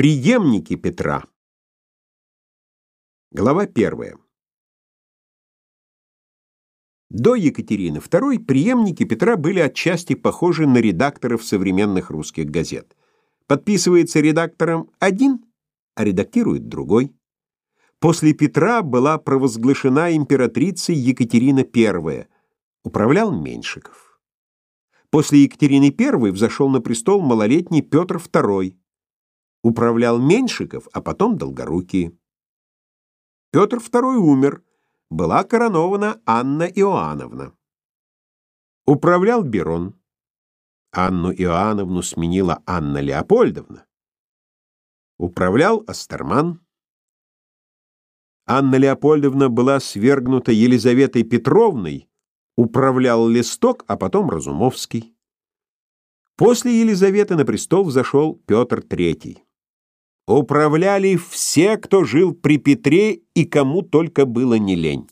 Приемники Петра. Глава первая. До Екатерины II преемники Петра были отчасти похожи на редакторов современных русских газет. Подписывается редактором один, а редактирует другой. После Петра была провозглашена императрицей Екатерина I. Управлял Меньшиков. После Екатерины I взошел на престол малолетний Петр II управлял Меньшиков, а потом Долгорукие. Петр II умер, была коронована Анна Иоанновна. Управлял Берон. Анну Иоанновну сменила Анна Леопольдовна. Управлял Астерман. Анна Леопольдовна была свергнута Елизаветой Петровной, управлял Листок, а потом Разумовский. После Елизаветы на престол взошел Петр III управляли все, кто жил при Петре и кому только было не лень.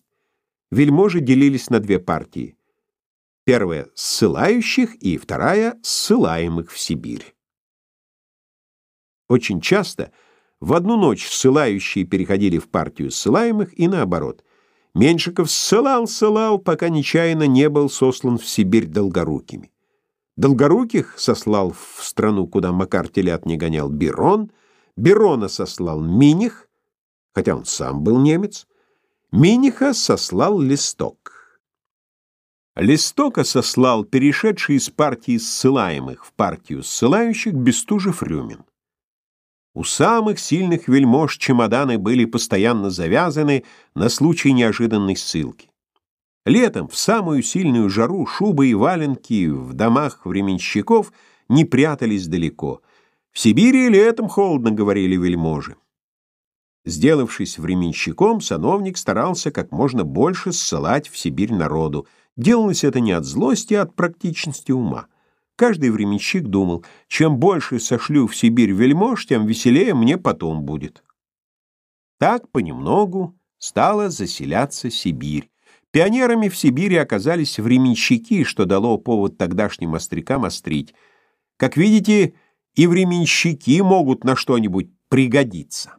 Вельможи делились на две партии. Первая — ссылающих, и вторая — ссылаемых в Сибирь. Очень часто в одну ночь ссылающие переходили в партию ссылаемых и наоборот. Меньшиков ссылал-ссылал, пока нечаянно не был сослан в Сибирь долгорукими. Долгоруких сослал в страну, куда Макар телят не гонял, Бирон — Берона сослал Миних, хотя он сам был немец. Миниха сослал Листок. Листока сослал перешедший из партии ссылаемых в партию ссылающих Бестужев-Рюмин. У самых сильных вельмож чемоданы были постоянно завязаны на случай неожиданной ссылки. Летом, в самую сильную жару, шубы и валенки в домах временщиков не прятались далеко — в Сибири летом холодно, говорили вельможи. Сделавшись временщиком, сановник старался как можно больше ссылать в Сибирь народу. Делалось это не от злости, а от практичности ума. Каждый временщик думал, чем больше сошлю в Сибирь вельмож, тем веселее мне потом будет. Так понемногу стала заселяться Сибирь. Пионерами в Сибири оказались временщики, что дало повод тогдашним острякам острить. Как видите, и временщики могут на что-нибудь пригодиться.